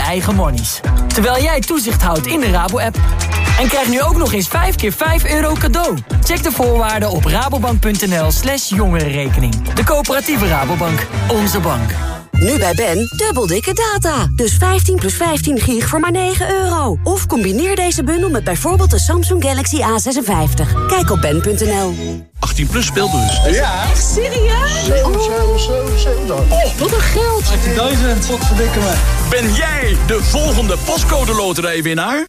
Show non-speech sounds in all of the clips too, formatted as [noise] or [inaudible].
eigen monies. Terwijl jij toezicht houdt in de Rabo-app. En krijg nu ook nog eens 5 keer 5 euro cadeau. Check de voorwaarden op rabobank.nl slash jongerenrekening. De coöperatieve Rabobank. Onze bank. Nu bij Ben, dubbel dikke data. Dus 15 plus 15 gig voor maar 9 euro. Of combineer deze bundel met bijvoorbeeld de Samsung Galaxy A56. Kijk op ben.nl. 18 plus speelbus. Ja. Echt serieus? 7, 7, 7, 7 Oh, wat een geld. 18.000, wat verdikken me. Ben jij de volgende postcode loterijwinnaar?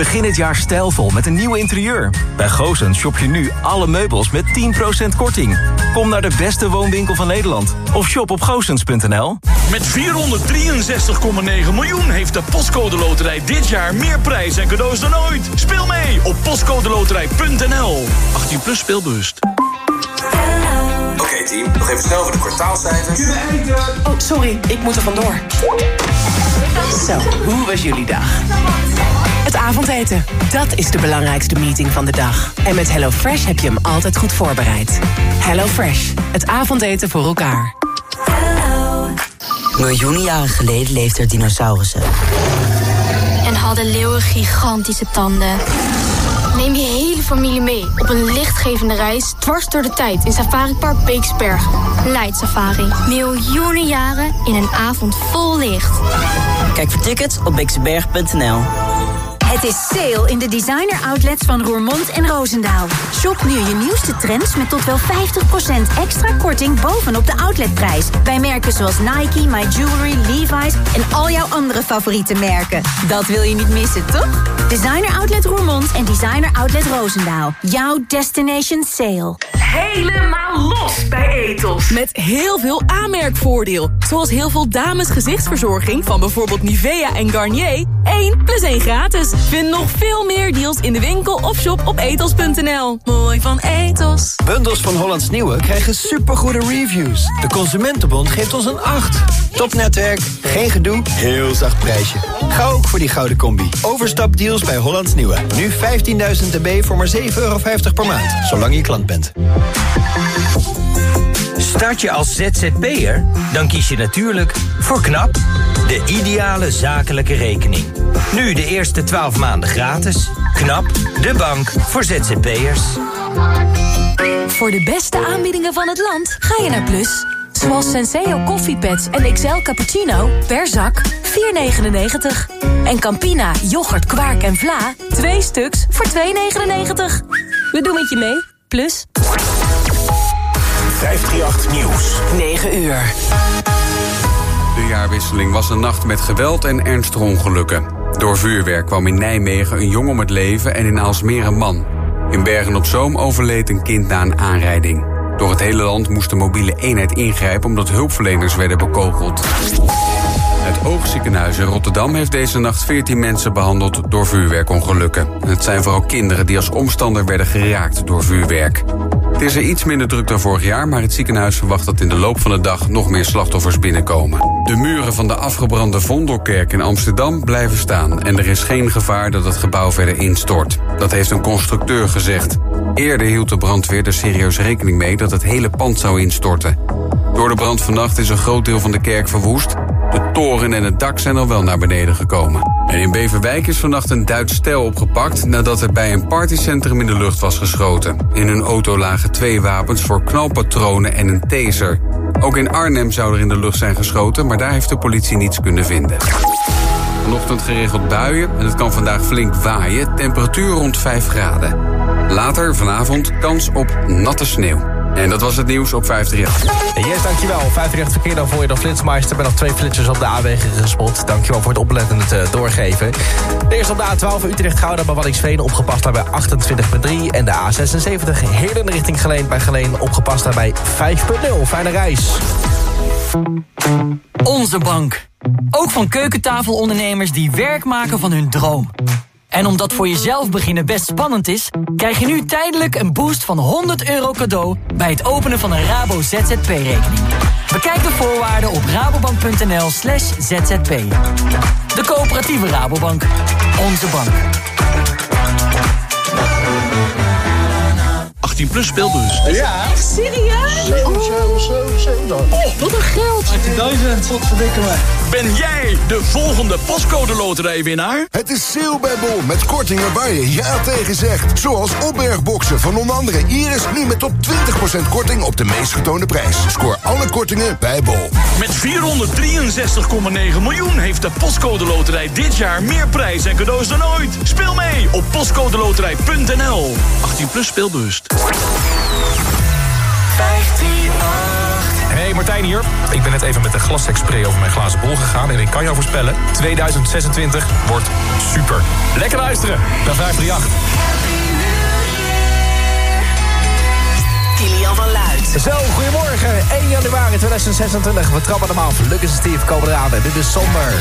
Begin het jaar stijlvol met een nieuw interieur. Bij Goosens shop je nu alle meubels met 10% korting. Kom naar de beste woonwinkel van Nederland. Of shop op goosens.nl. Met 463,9 miljoen heeft de Postcode Loterij dit jaar meer prijs en cadeaus dan ooit. Speel mee op postcodeloterij.nl. 18 plus speelbewust. Oké team, nog even snel voor de kwartaalcijfers. Oh, sorry, ik moet er vandoor. Zo, hoe was jullie dag? Het avondeten, dat is de belangrijkste meeting van de dag. En met HelloFresh heb je hem altijd goed voorbereid. HelloFresh, het avondeten voor elkaar. Miljoenen jaren geleden leefden er dinosaurussen. En hadden leeuwen gigantische tanden. Neem je hele familie mee op een lichtgevende reis dwars door de tijd in Safari Park Beeksberg. Light Safari. Miljoenen jaren in een avond vol licht. Kijk voor tickets op beeksberg.nl. Het is sale in de designer outlets van Roermond en Roosendaal. Shop nu je nieuwste trends met tot wel 50% extra korting bovenop de outletprijs. Bij merken zoals Nike, My Jewelry, Levi's en al jouw andere favoriete merken. Dat wil je niet missen, toch? Designer Outlet Roermond en Designer Outlet Roosendaal. Jouw destination sale. Helemaal los bij Etos. Met heel veel aanmerkvoordeel. Zoals heel veel dames gezichtsverzorging van bijvoorbeeld Nivea en Garnier. 1 plus 1 gratis. Vind nog veel meer deals in de winkel of shop op etos.nl. Mooi van Etos. Bundels van Hollands Nieuwe krijgen supergoede reviews. De Consumentenbond geeft ons een 8. Topnetwerk, geen gedoe, heel zacht prijsje. Ga ook voor die gouden combi. Overstapdeals bij Hollands Nieuwe. Nu 15.000 dB voor maar 7,50 euro per maand. Zolang je klant bent. Start je als ZZP'er? Dan kies je natuurlijk voor KNAP, de ideale zakelijke rekening. Nu de eerste 12 maanden gratis. KNAP, de bank voor ZZP'ers. Voor de beste aanbiedingen van het land ga je naar Plus. Zoals Senseo koffiepads en XL cappuccino per zak 4,99. En Campina, yoghurt, kwark en vla 2 stuks voor 2,99. We doen het je mee, Plus. 538 Nieuws. 9 uur. De jaarwisseling was een nacht met geweld en ernstige ongelukken. Door vuurwerk kwam in Nijmegen een jong om het leven en in Aalsmeer een man. In Bergen-op-Zoom overleed een kind na een aanrijding. Door het hele land moest de mobiele eenheid ingrijpen omdat hulpverleners werden bekogeld. Het oogziekenhuis in Rotterdam heeft deze nacht 14 mensen behandeld door vuurwerkongelukken. Het zijn vooral kinderen die als omstander werden geraakt door vuurwerk. Het is er iets minder druk dan vorig jaar, maar het ziekenhuis verwacht dat in de loop van de dag nog meer slachtoffers binnenkomen. De muren van de afgebrande Vondelkerk in Amsterdam blijven staan en er is geen gevaar dat het gebouw verder instort. Dat heeft een constructeur gezegd. Eerder hield de brandweer er serieus rekening mee dat het hele pand zou instorten. Door de brand vannacht is een groot deel van de kerk verwoest. De toren en het dak zijn al wel naar beneden gekomen. En in Beverwijk is vannacht een Duits stel opgepakt... nadat er bij een partycentrum in de lucht was geschoten. In hun auto lagen twee wapens voor knalpatronen en een taser. Ook in Arnhem zou er in de lucht zijn geschoten... maar daar heeft de politie niets kunnen vinden. Vanochtend geregeld buien en het kan vandaag flink waaien. Temperatuur rond 5 graden. Later vanavond kans op natte sneeuw. En dat was het nieuws op 538. Yes, dankjewel. 538 verkeer, dan voor je nog Flitsmeister. met nog twee flitsers op de A-wegen gespot. Dankjewel voor het oplettend uh, doorgeven. De eerste op de A12 Utrecht-Gouda bij Waddingsveen opgepast daar bij 28.3. En de A76 Heerden richting Geleen bij Geleen opgepast daar bij 5.0. Fijne reis. Onze bank. Ook van keukentafelondernemers die werk maken van hun droom. En omdat voor jezelf beginnen best spannend is... krijg je nu tijdelijk een boost van 100 euro cadeau... bij het openen van een Rabo ZZP-rekening. Bekijk de voorwaarden op rabobank.nl slash zzp. De coöperatieve Rabobank. Onze bank. 18 plus speelbus. Ja. Echt serieus? Oh, wat een geld. 18.000, wat verdikken me. Ben jij de volgende Postcode Loterij winnaar? Het is sale bij Bol met kortingen waar je ja tegen zegt. Zoals opbergboxen van onder andere Iris nu met tot 20% korting op de meest getoonde prijs. Scoor alle kortingen bij Bol. Met 463,9 miljoen heeft de Postcode Loterij dit jaar meer prijs en cadeaus dan ooit. Speel mee op postcodeloterij.nl. 18 plus speelbewust. Hey Martijn hier. Ik ben net even met de glassexpray over mijn glazen bol gegaan. En ik kan jou voorspellen, 2026 wordt super. Lekker luisteren naar 538. Kilian van Luid. Zo, goedemorgen. 1 januari 2026. We trappen hem af. is het Steve komen eraan. En dit is Somber.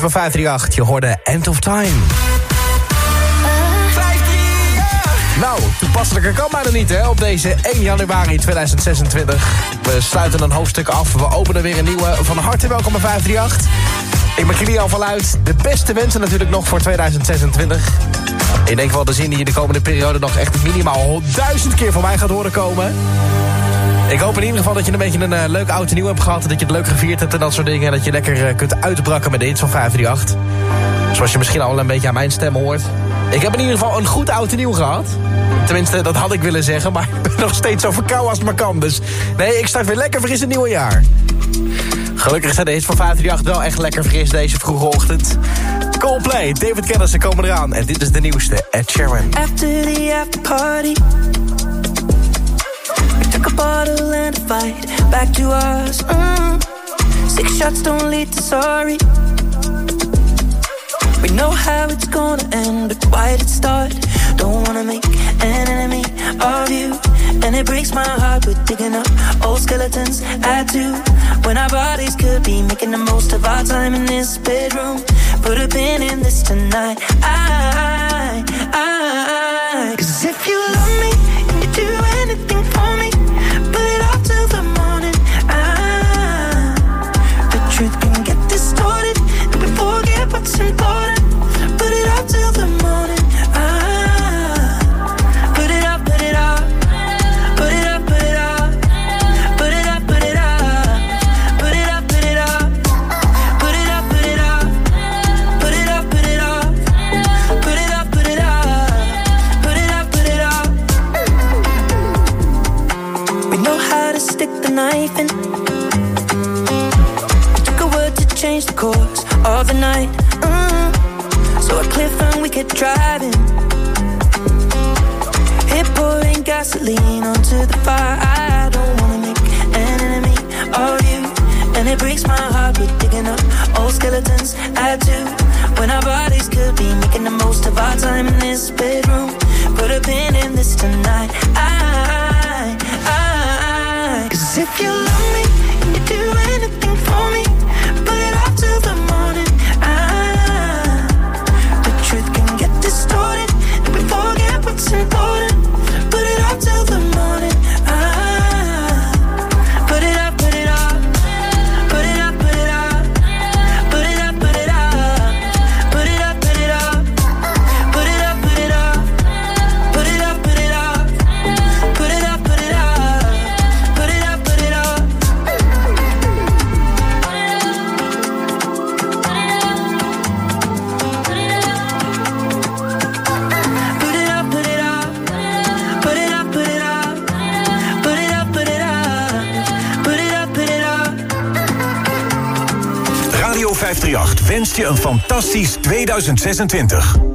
Van 538. Je hoorde End of Time. Nou, toepasselijker kan bijna niet, hè? Op deze 1 januari 2026. We sluiten een hoofdstuk af. We openen weer een nieuwe. Van harte welkom bij 538. Ik ben Kilian van Luid. De beste wensen natuurlijk nog voor 2026. Ik denk wel de zin die je de komende periode nog echt minimaal duizend keer van mij gaat horen komen. Ik hoop in ieder geval dat je een beetje een uh, leuk oud nieuw hebt gehad. Dat je het leuk gevierd hebt en dat soort dingen. En dat je lekker uh, kunt uitbrakken met de hits van 538. Zoals je misschien al een beetje aan mijn stem hoort. Ik heb in ieder geval een goed oud nieuw gehad. Tenminste, dat had ik willen zeggen. Maar [laughs] ik ben nog steeds zo verkouden als het maar kan. Dus nee, ik start weer lekker fris het nieuwe jaar. Gelukkig zijn de hits van 538 wel echt lekker fris deze vroege ochtend. Coldplay, David Kennison komen eraan. En dit is de nieuwste, Ed Sheeran. After the party A bottle and a fight. Back to us mm. Six shots don't lead to sorry. We know how it's gonna end A quiet start? Don't wanna make an enemy of you. And it breaks my heart We're digging up old skeletons Add to. When our bodies could be Making the most of our time in this bedroom. Put a pin in this tonight. I, I. Cause if you love me of the night. Mm. So a cliff and we kept driving. Hit pouring gasoline onto the fire. I don't wanna make an enemy of you. And it breaks my heart We're digging up old skeletons. I do. When our bodies could be Making the most of our time in this bedroom. Put a pin in this tonight. I, I. Cause if you love me you do anything for me een fantastisch 2026.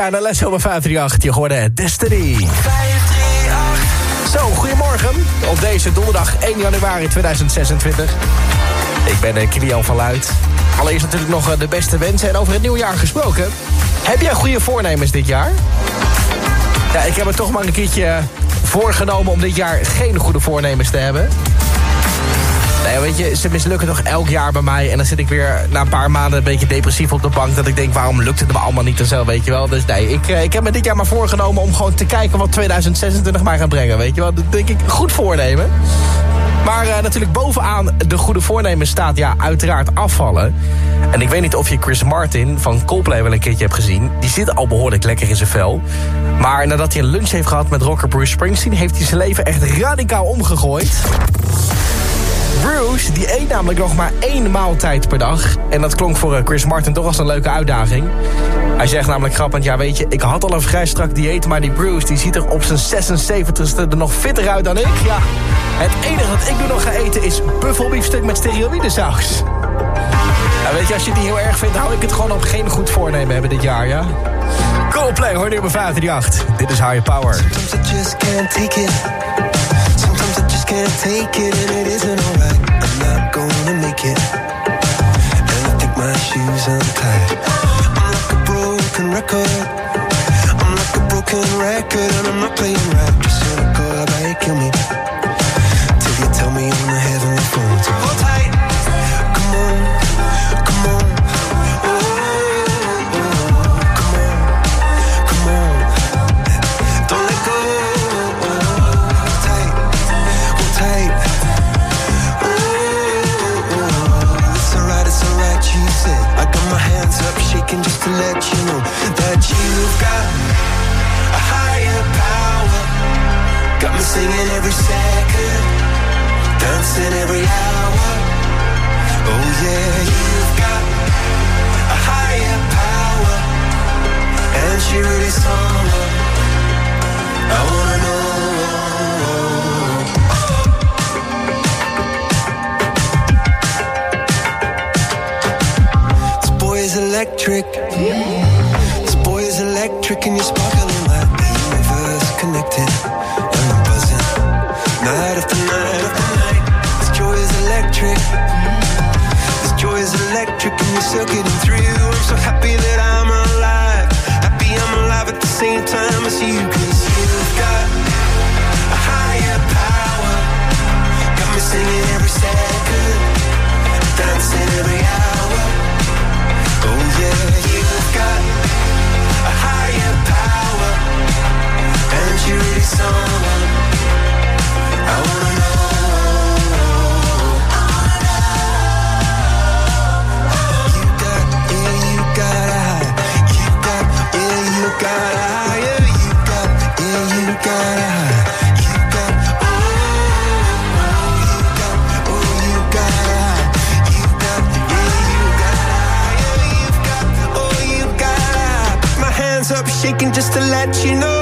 En Alesso bij 538. Je hoorde Destiny. 538. Zo, goedemorgen. Op deze donderdag 1 januari 2026. Ik ben eh, Kilian van Luid. Allereerst natuurlijk nog eh, de beste wensen en over het nieuwjaar gesproken. Heb jij goede voornemens dit jaar? Ja, ik heb er toch maar een keertje eh, voorgenomen om dit jaar geen goede voornemens te hebben. Nee, weet je, ze mislukken toch elk jaar bij mij. En dan zit ik weer na een paar maanden een beetje depressief op de bank. Dat ik denk, waarom lukt het me allemaal niet en zo, weet je wel. Dus nee, ik, eh, ik heb me dit jaar maar voorgenomen om gewoon te kijken wat 2026 mij gaat brengen, weet je wel. Dat denk ik goed voornemen. Maar eh, natuurlijk bovenaan de goede voornemens staat ja uiteraard afvallen. En ik weet niet of je Chris Martin van Coldplay wel een keertje hebt gezien. Die zit al behoorlijk lekker in zijn vel. Maar nadat hij een lunch heeft gehad met rocker Bruce Springsteen... heeft hij zijn leven echt radicaal omgegooid. Bruce, die eet namelijk nog maar één maaltijd per dag. En dat klonk voor eh, Chris Martin toch als een leuke uitdaging. Hij zegt namelijk grappend, ja weet je, ik had al een vrij strak dieet... maar die Bruce die ziet er op zijn 76ste er nog fitter uit dan ik. Ja, het enige wat ik nu nog ga eten is buffelbiefstuk met steroïdesaus. Ja, weet je, als je het niet heel erg vindt, hou ik het gewoon op geen goed voornemen hebben dit jaar, ja? Coldplay, hoor nu op 538. Dit is Higher Power. Can't take it. It, and it isn't alright. I'm not gonna make it. And I think my shoes untied. I'm like a broken record. I'm like a broken record, and I'm not playing right. Just cynical, I might kill me. To let you know that you've got a higher power. Got me singing every second, dancing every hour. Oh yeah, you've got a higher power, and she really someone I wanna electric. This boy is electric, and you're sparkling like the universe connected. And I'm buzzing night after night after night. This joy is electric. This joy is electric, and you're circuiting just to let you know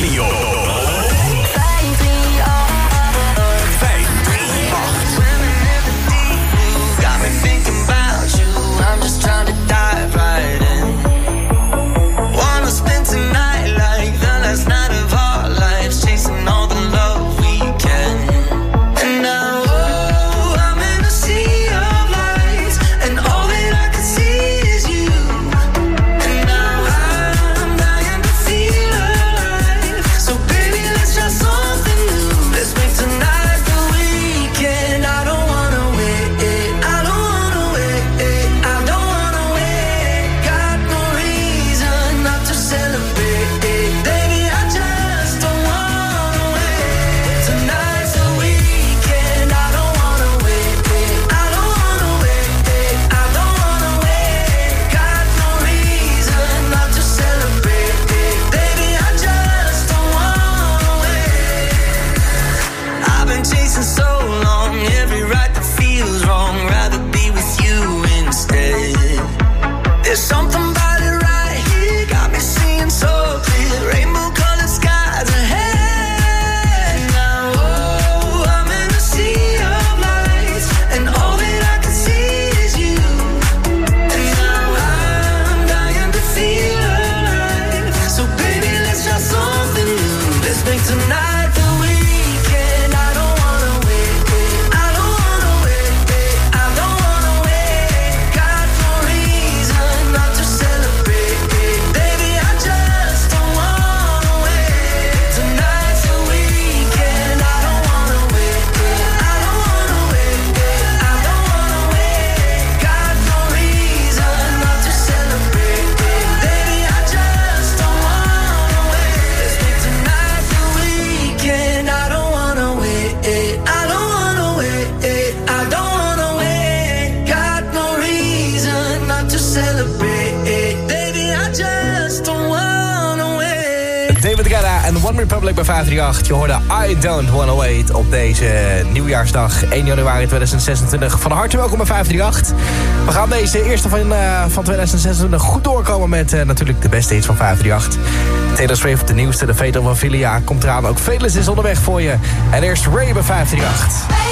Radio. en One Republic bij 538. Je hoorde I Don't Wanna Wait op deze nieuwjaarsdag 1 januari 2026. Van harte welkom bij 538. We gaan deze eerste van, eh, van 2026 goed doorkomen met eh, natuurlijk de beste hits van 538. Taylor Swift, de nieuwste, de Fatal van Filia komt eraan. Ook Felix is onderweg voor je. En eerst Ray bij 538.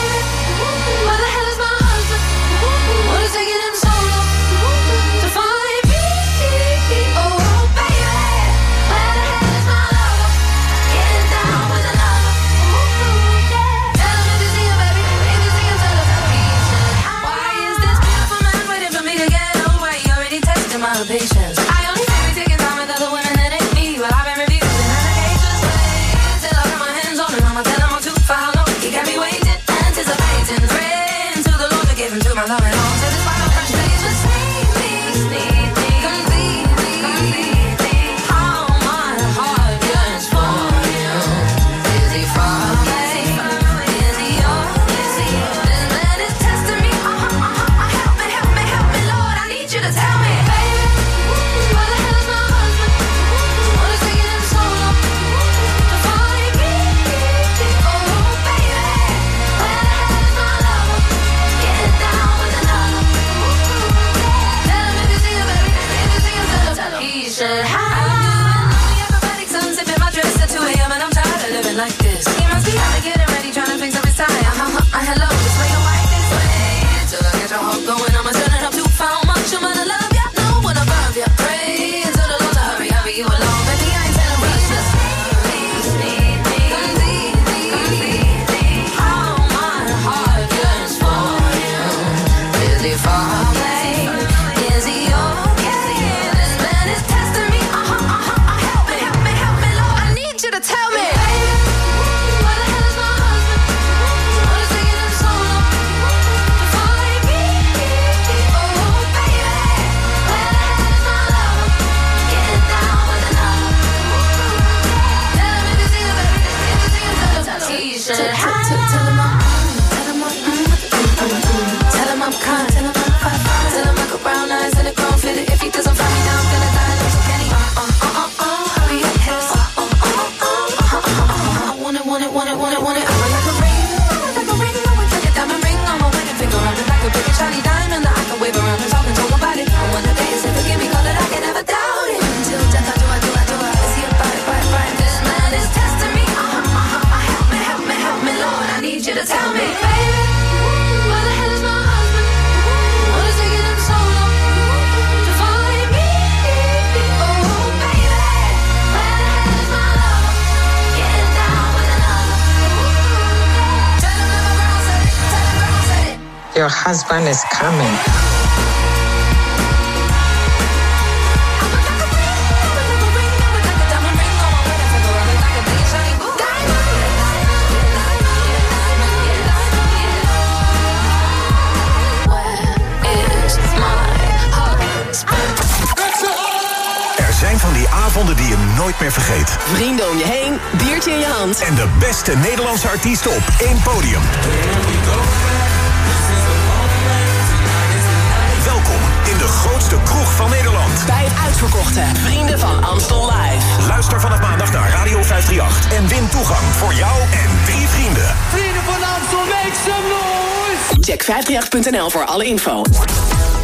husband is coming. avonden die je nooit meer vergeet. Vrienden om je heen, biertje in je hand. En de beste Nederlandse artiesten op één podium de grootste kroeg van Nederland. Bij het uitverkochte Vrienden van Amstel Live. Luister vanaf maandag naar Radio 538 en win toegang voor jou en drie vrienden. Vrienden van Amstel, make some noise! Check 538.nl voor alle info.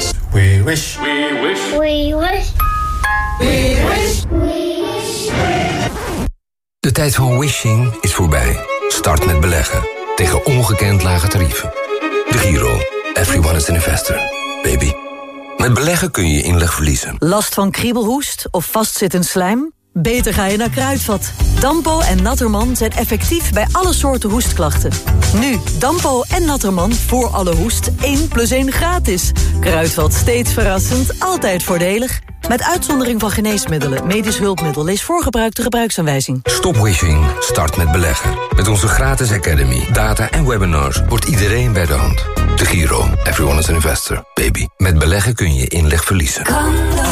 wish. We wish. We wish. We wish. We wish. De tijd van wishing is voorbij. Start met beleggen. Tegen ongekend lage tarieven. De Giro. Everyone is an investor. Baby. Met beleggen kun je inleg verliezen. Last van kriebelhoest of vastzittend slijm? Beter ga je naar Kruidvat. Dampo en Natterman zijn effectief bij alle soorten hoestklachten. Nu, Dampo en Natterman voor alle hoest 1 plus 1 gratis. Kruidvat steeds verrassend, altijd voordelig. Met uitzondering van geneesmiddelen, medisch hulpmiddel... lees voorgebruikte gebruiksaanwijzing. Stop wishing. Start met beleggen. Met onze gratis academy, data en webinars... wordt iedereen bij de hand. De Giro. Everyone is an investor. Baby. Met beleggen kun je inleg verliezen.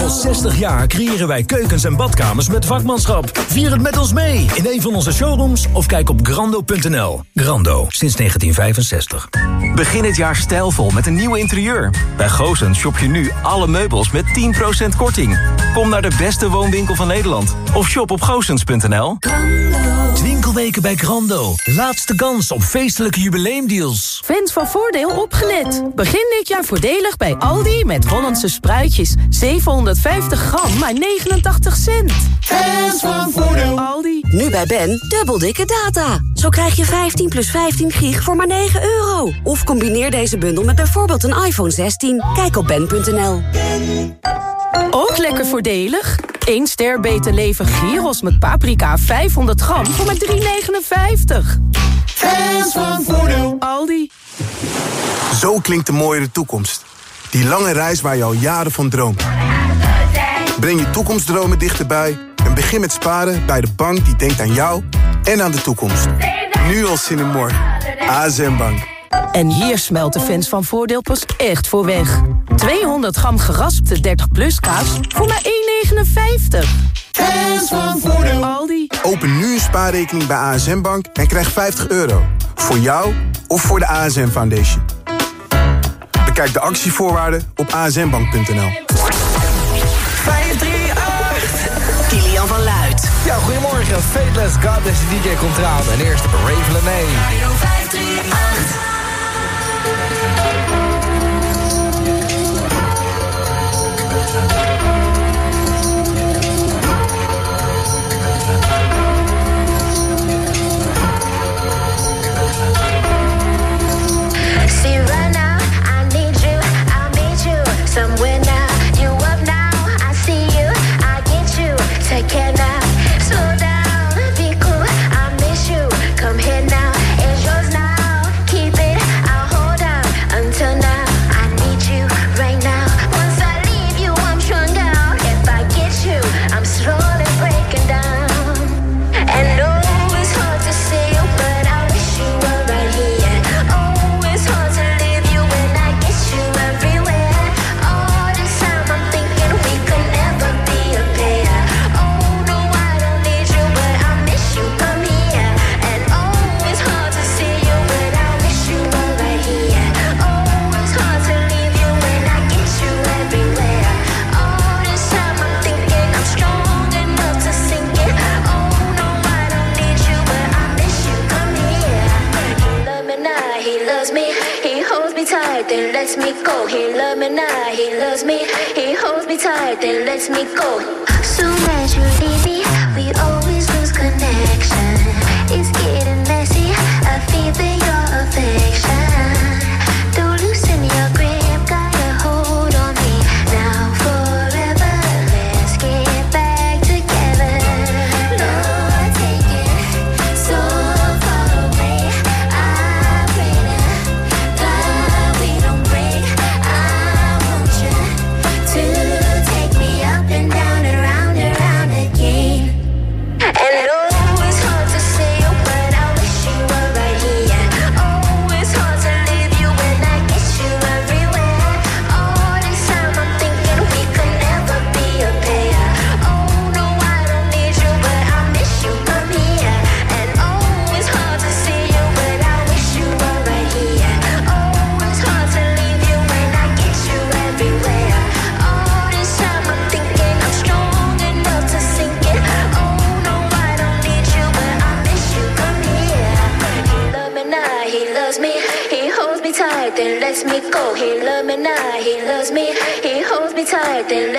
Al 60 jaar creëren wij keukens en badkamers met vakmanschap. Vier het met ons mee in een van onze showrooms of kijk op grando.nl. Grando, sinds 1965. Begin het jaar stijlvol met een nieuw interieur. Bij Goosens shop je nu alle meubels met 10% korting. Kom naar de beste woonwinkel van Nederland. Of shop op goosens.nl. Winkelweken bij Grando. Laatste kans op feestelijke jubileumdeals. Fans van Voordeel opgelet. Begin dit jaar voordelig bij Aldi met Hollandse spruitjes. 750 gram, maar 89 cent. Fans van Voordeel. Aldi. Nu bij Ben, dubbel dikke data. Zo krijg je 15 plus 15 gig voor maar 9 euro. Of combineer deze bundel met bijvoorbeeld een iPhone 16. Kijk op ben.nl. Ook lekker voordelig. 1 ster beter leven gyros met paprika 500 gram voor maar 3,59. Fans van Voordeel. Aldi. Zo klinkt de mooiere toekomst. Die lange reis waar je al jaren van droomt. Breng je toekomstdromen dichterbij en begin met sparen bij de bank die denkt aan jou en aan de toekomst. Nu al zin in morgen. ASM Bank. En hier smelt de fans van Voordeel pas echt voor weg. 200 gram geraspte 30 plus kaas voor maar 1,59. Fans van Voordeel. Aldi. Open nu een spaarrekening bij ASM Bank en krijg 50 euro. Voor jou of voor de ASM Foundation. Bekijk de actievoorwaarden op asmbank.nl. 538. Kilian van Luid. Ja, goedemorgen. Fateless God, deze DJ komt eraan. En eerst Rave. Radio 538.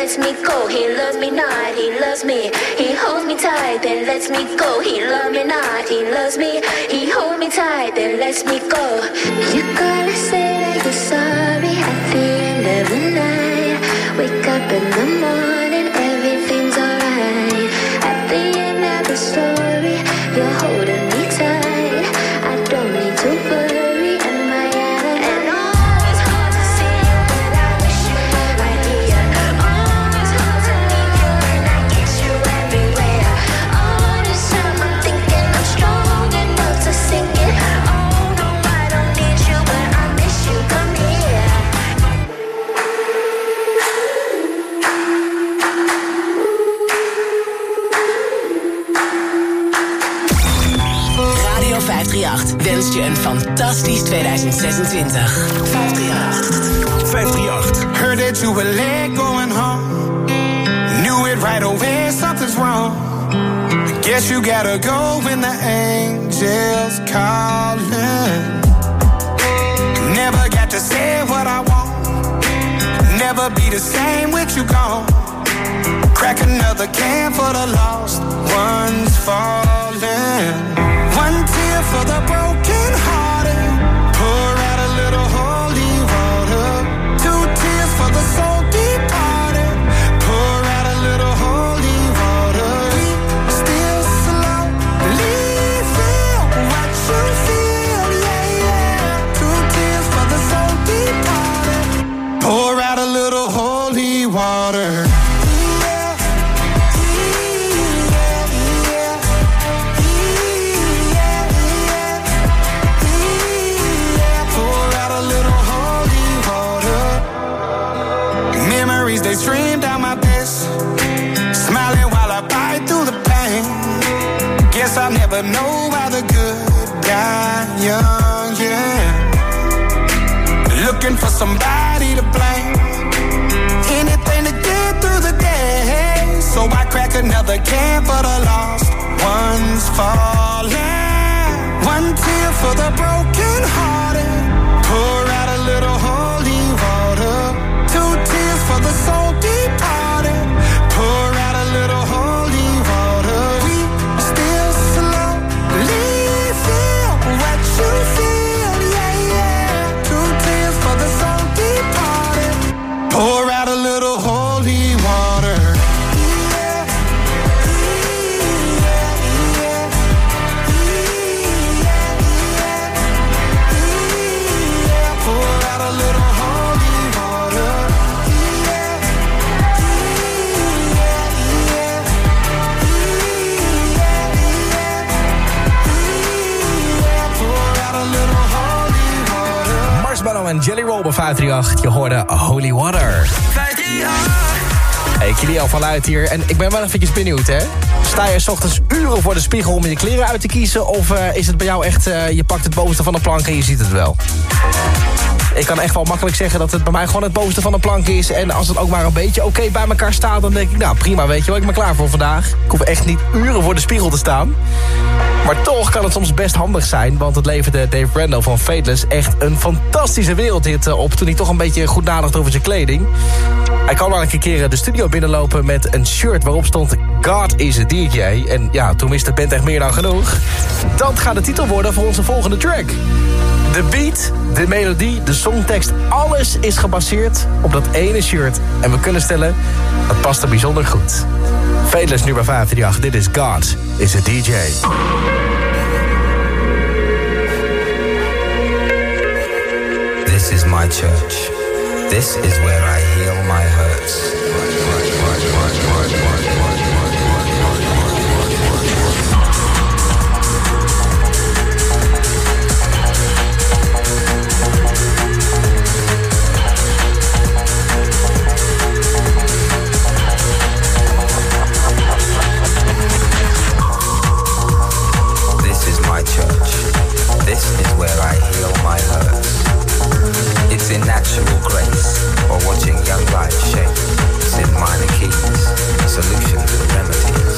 Lets me go. He loves me not, he loves me. He holds me tight, then lets me go. He love me not, he loves me. He holds me tight, then lets me go. You gotta say that you're sorry at the end of the night. Wake up in the morning, je een fantastisch 2026. 538. 538. Heard that you were late going home. Knew it right away, something's wrong. Guess you gotta go when the angels calling. Never got to say what I want. Never be the same with you gone. Crack another can for the lost ones falling. One tear for the broken Hier. En ik ben wel eventjes benieuwd, hè. Sta je 's ochtends uren voor de spiegel om je kleren uit te kiezen? Of eh, is het bij jou echt, eh, je pakt het bovenste van de plank en je ziet het wel? Ik kan echt wel makkelijk zeggen dat het bij mij gewoon het bovenste van de plank is. En als het ook maar een beetje oké bij elkaar staat... dan denk ik, nou prima, weet je wel, ik ben klaar voor vandaag. Ik hoef echt niet uren voor de spiegel te staan. Maar toch kan het soms best handig zijn... want het leverde Dave Randall van Fateless echt een fantastische wereldhit eh, op... toen hij toch een beetje goed nadacht over zijn kleding. Hij kwam wel een keer de studio binnenlopen met een shirt waarop stond... God is a DJ. En ja, toen wist de band echt meer dan genoeg. Dat gaat de titel worden voor onze volgende track. De beat, de melodie, de songtekst, alles is gebaseerd op dat ene shirt. En we kunnen stellen, dat past er bijzonder goed. Fateless nu bij 538, dit is God is a DJ. This is my church. This is where I heal my hurts. This is where I heal my hurts. It's in natural grace watching young lives shape, sin minor keys, solution to the remedy.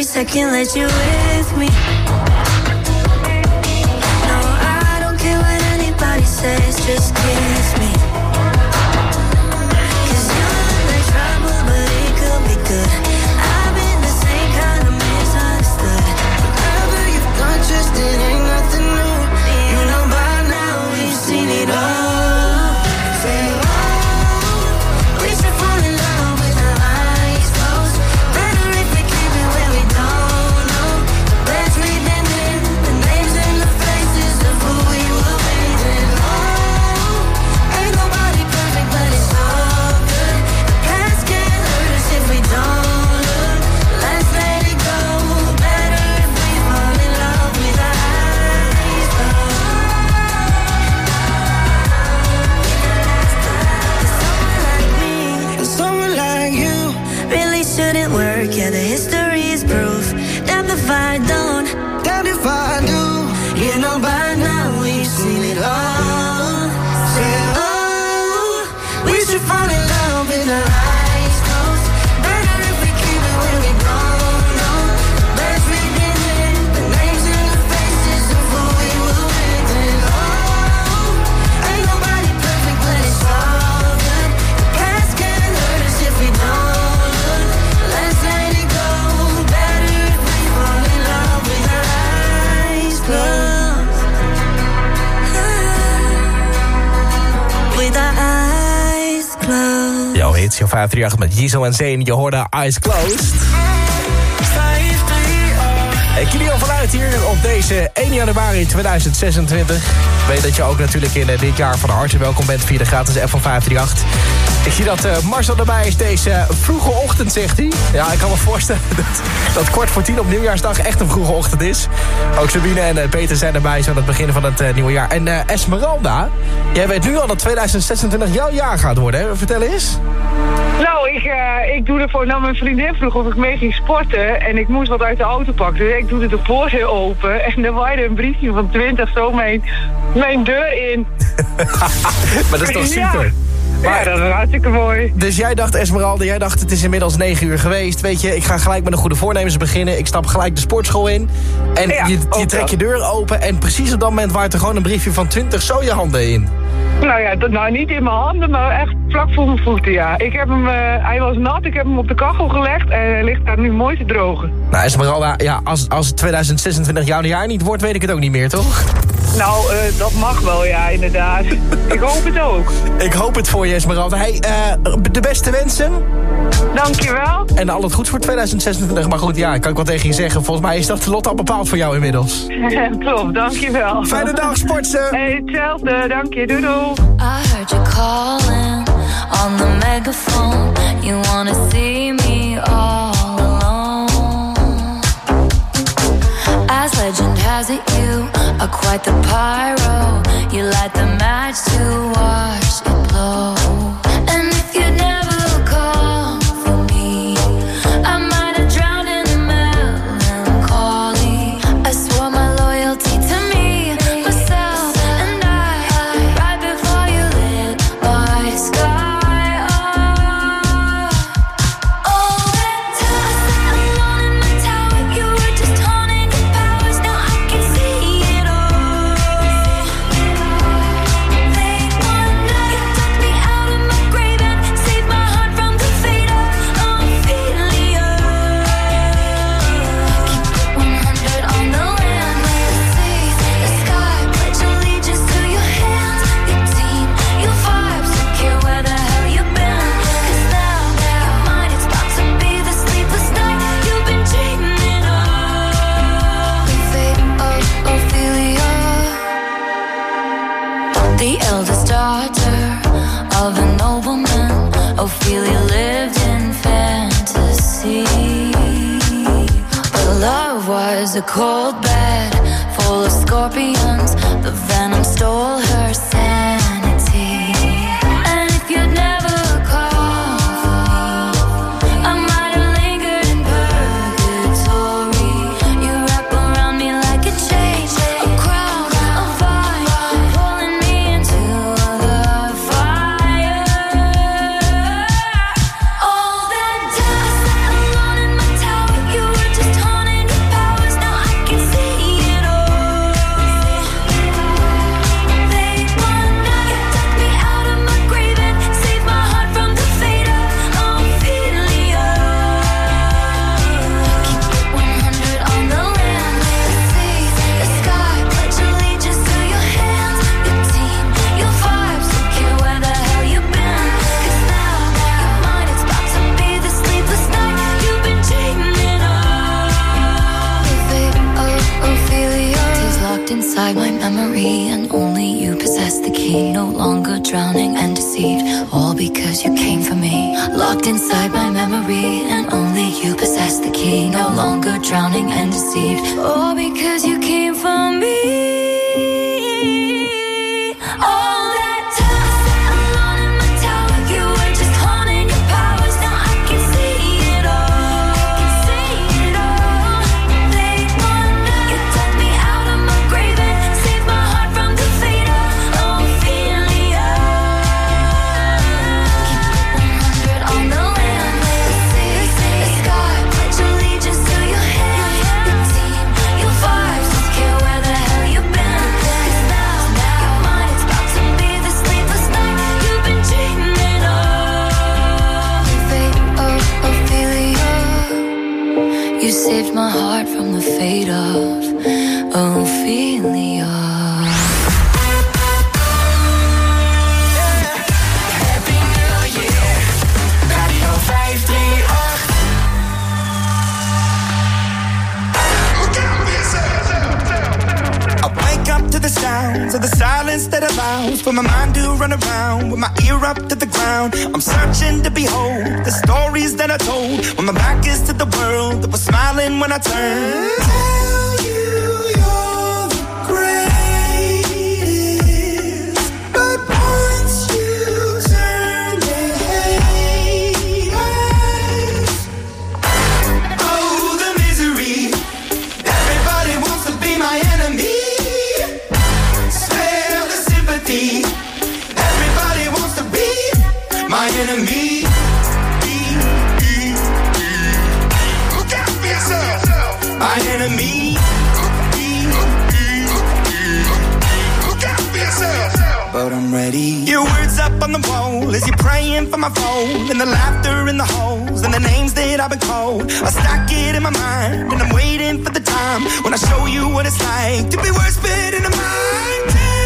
every second let you 538 met en Zane. Je hoorde Eyes Closed. 538. Ik jullie al vanuit hier op deze 1 januari 2026. Ik weet dat je ook natuurlijk in eh, dit jaar van harte welkom bent via de gratis F van 538. Ik zie dat eh, Marcel erbij is deze eh, vroege ochtend, zegt hij. Ja, ik kan me voorstellen [laughs] dat, dat kwart voor tien op nieuwjaarsdag echt een vroege ochtend is. Ook Sabine en eh, Peter zijn erbij zo aan het begin van het nieuwe jaar. En Esmeralda, jij weet nu al dat 2026 jouw jaar gaat worden. Hè? Vertel eens. Nou, ik, ik doe ervoor. Nou, mijn vriendin vroeg of ik mee ging sporten. En ik moest wat uit de auto pakken. Dus ik doe de heel open. En dan waaide een briefje van 20 zo mijn, mijn deur in. [laughs] maar dat is toch super? Maar, ja, dat is hartstikke mooi. Dus jij dacht, Esmeralda, jij dacht het is inmiddels negen uur geweest. Weet je, ik ga gelijk met een goede voornemens beginnen. Ik stap gelijk de sportschool in. En je, je trekt je deur open. En precies op dat moment waait er gewoon een briefje van 20 zo je handen in. Nou ja, dat, nou niet in mijn handen, maar echt vlak voor mijn voeten, ja. Ik heb hem, eh, hij was nat, ik heb hem op de kachel gelegd en hij ligt daar nu mooi te drogen. Nou, Esmeralda, eh, ja, als, als 2026 jouw jaar niet wordt, weet ik het ook niet meer, toch? Nou, eh, dat mag wel, ja, inderdaad. [laughs] ik hoop het ook. Ik hoop het voor je, Esmeralda. Hey, de beste wensen. Dankjewel. En al het goeds voor 2026. Maar goed, ja, kan ik wat tegen je zeggen. Volgens mij is dat lot al bepaald voor jou inmiddels. [laughs] Klopt, dankjewel. Fijne dag, sportsen. Hey, hetzelfde. Dank je. Doei, doei. I heard you calling on the megaphone. You wanna see me all alone. As legend has it, you are quite the pyro. You light the match to watch it blow. I've been called. I stack it in my mind and I'm waiting for the time when I show you what it's like to be worse fit in a mind.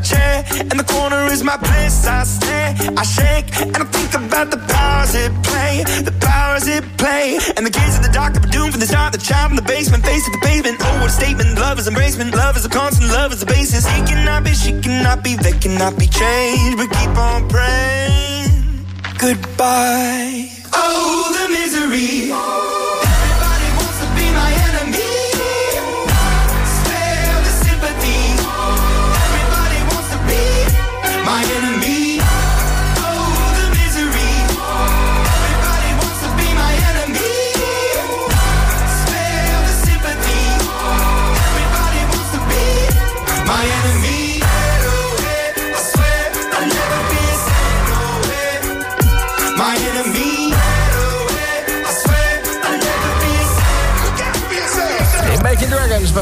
Chair in the corner is my place. I stay, I shake, and I think about the powers it play, the powers it play. And the kids in the dark are doomed from the start. The child in the basement, face to the pavement. Oh, what a statement! Love is embracement. Love is a constant. Love is a basis. He cannot be, she cannot be, they cannot be changed. But keep on praying. Goodbye. Oh, the misery.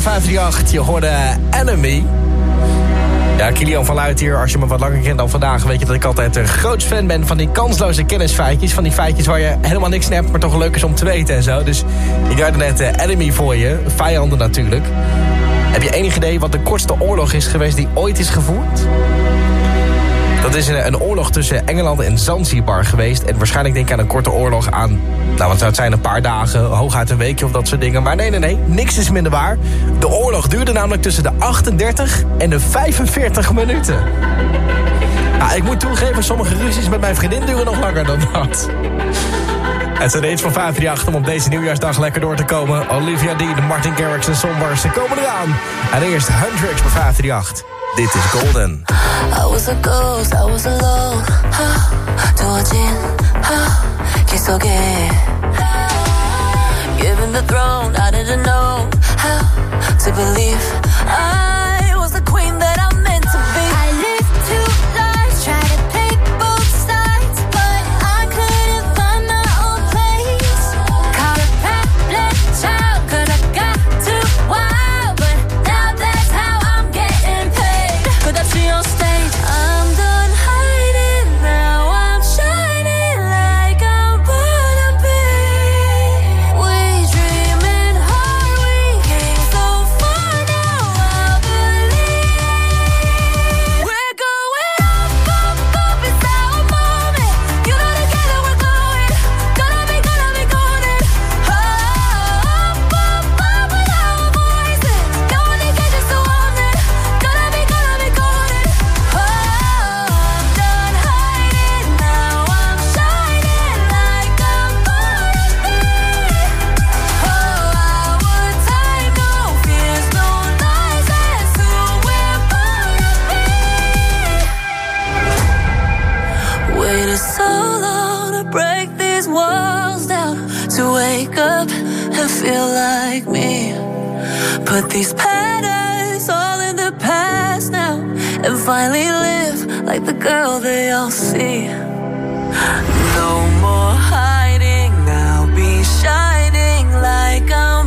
Bij 538. Je hoorde Enemy. Ja, Kilian van Luit hier. Als je me wat langer kent dan vandaag... weet je dat ik altijd een groot fan ben van die kansloze kennisfeitjes. Van die feitjes waar je helemaal niks snapt... maar toch leuk is om te weten en zo. Dus ik draaide net eh, Enemy voor je. Vijanden natuurlijk. Heb je enig idee wat de kortste oorlog is geweest... die ooit is gevoerd? Dat is een, een oorlog tussen Engeland en Zanzibar geweest. En waarschijnlijk denk ik aan een korte oorlog aan... Nou, wat zou het zijn? Een paar dagen, hooguit een weekje of dat soort dingen. Maar nee, nee, nee. Niks is minder waar. De oorlog duurde namelijk tussen de 38 en de 45 minuten. Ja, ik moet toegeven, sommige ruzies met mijn vriendin duren nog langer dan dat. Het zijn de hits van 538 om op deze nieuwjaarsdag lekker door te komen. Olivia Dean, Martin Garrix en Sombars, ze komen eraan. En eerst Hendrix bij 538. Dit is Golden. I was a ghost, I was alone. 두어진 길 속에 Given the throne, I didn't know how to believe I was the queen feel like me. Put these patterns all in the past now, and finally live like the girl they all see. No more hiding, I'll be shining like I'm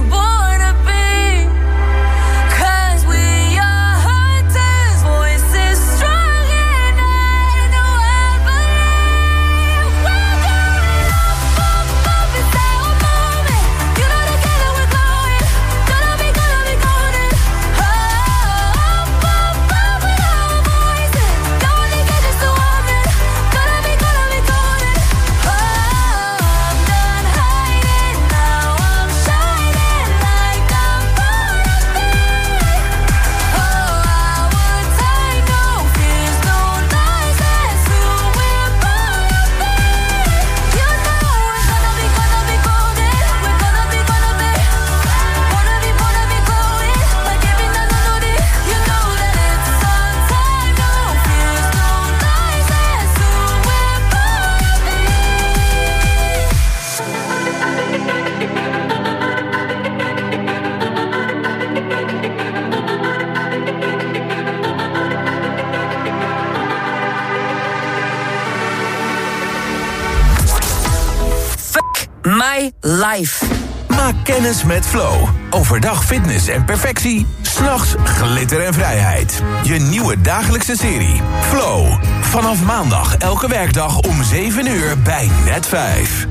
Live. Maak kennis met Flow. Overdag fitness en perfectie. S'nachts glitter en vrijheid. Je nieuwe dagelijkse serie. Flow. Vanaf maandag elke werkdag om 7 uur bij Net 5.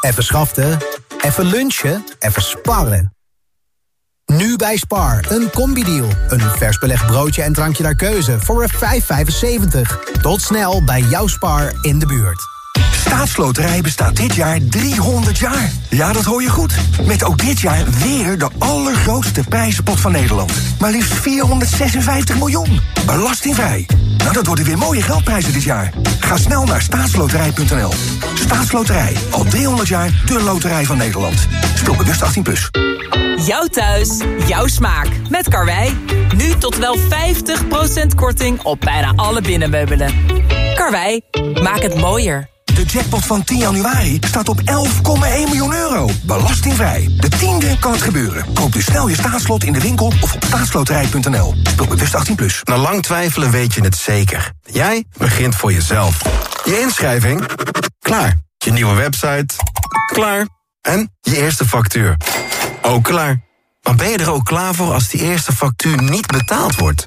Even schaften, even lunchen, even sparren. Nu bij Spar, een combi-deal. Een vers belegd broodje en drankje naar keuze voor een 5,75. Tot snel bij jouw Spar in de buurt. Staatsloterij bestaat dit jaar 300 jaar. Ja, dat hoor je goed. Met ook dit jaar weer de allergrootste prijzenpot van Nederland. Maar liefst 456 miljoen. Belastingvrij. Nou, dat worden weer mooie geldprijzen dit jaar. Ga snel naar staatsloterij.nl. Staatsloterij. Al 300 jaar de loterij van Nederland. Speel bewust 18+. Plus. Jouw thuis, jouw smaak. Met Karwei. Nu tot wel 50% korting op bijna alle binnenmeubelen. Karwei, maak het mooier. De jackpot van 10 januari staat op 11,1 miljoen euro. Belastingvrij. De tiende kan het gebeuren. Koop dus snel je staatslot in de winkel of op staatsloterij.nl. Speel bewust 18+. Plus. Na lang twijfelen weet je het zeker. Jij begint voor jezelf. Je inschrijving? Klaar. Je nieuwe website? Klaar. En je eerste factuur? Ook klaar. Maar ben je er ook klaar voor als die eerste factuur niet betaald wordt?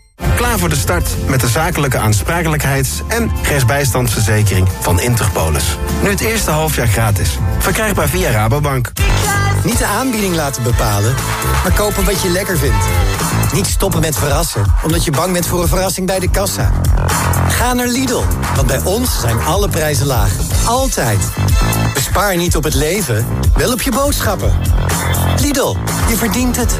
Klaar voor de start met de zakelijke aansprakelijkheids- en rechtsbijstandsverzekering van Interpolis. Nu het eerste halfjaar gratis. Verkrijgbaar via Rabobank. Niet de aanbieding laten bepalen, maar kopen wat je lekker vindt. Niet stoppen met verrassen, omdat je bang bent voor een verrassing bij de kassa. Ga naar Lidl, want bij ons zijn alle prijzen laag. Altijd. Bespaar niet op het leven, wel op je boodschappen. Lidl, je verdient het.